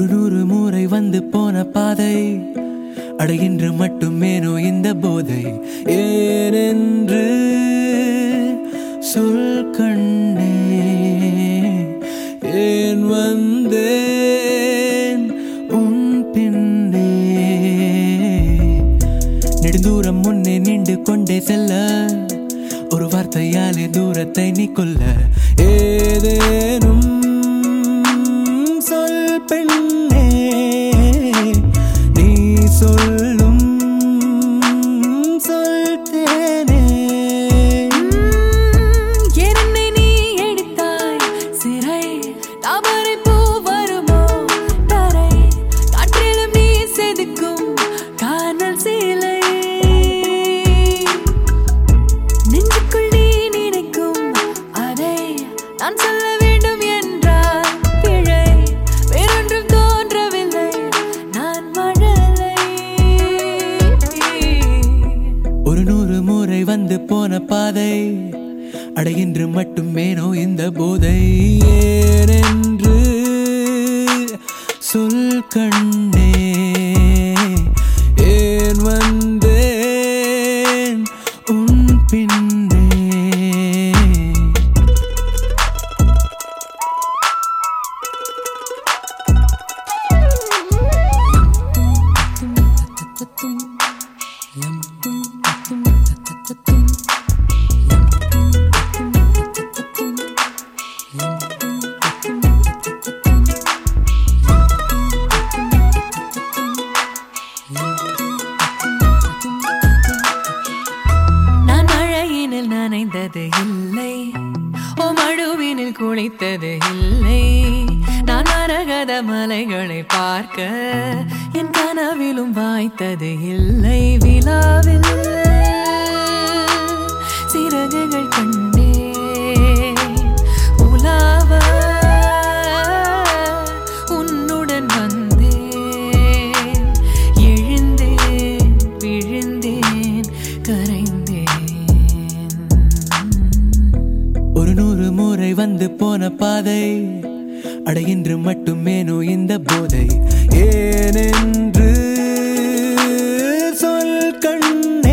ஒரு நூறு முறை வந்து போன பாதை. அடைகின்ற மட்டுமேனோ இந்த போதை. ஏனென்று சொல் கண்ணே ஏன் வந்தேன் உன் பின்னே. நெடுந்தூரம் முன்னே நின்று கொண்டே செல்ல. ஒரு வார்த்தையாலே தூரத்தை நீ கொல்ல. ஏதேனும் சொல் பெண் போன பாதை. அடையின்று மட்டுமேனோ இந்த போதை. ஏனென்று சொல் கண்ணே. நனைந்தது இல்லை. ஓ மழுவினில் குளித்தது இல்லை. நான் அரகத மலைகளை பார்க்க என் கனவிலும் வாய்த்தது இல்லை. விழாவில் சிறகுகள் கண்டு பாதை. அடைகின்ற மட்டுமேனோ இந்த போதை. ஏனென்று சொல் கண்ணே.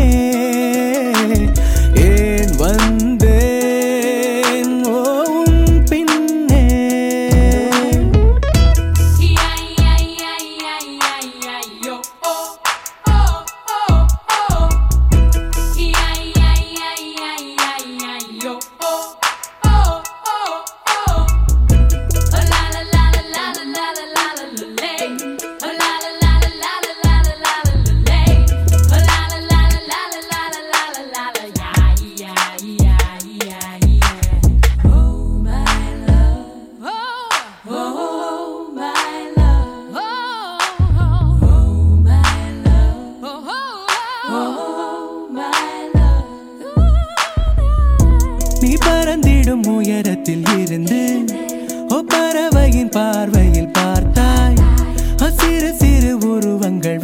உயரத்தில் இருந்து ஓ பறவையின் பார்வையில் பார்த்தாய். சிறு சிறு உருவங்கள்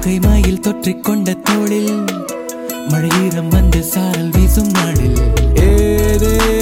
புகை மயில் தொற்றிக் கொண்ட தோளில் மழையீரம் வந்து சாரல் வீசும் நாளில். ஏதே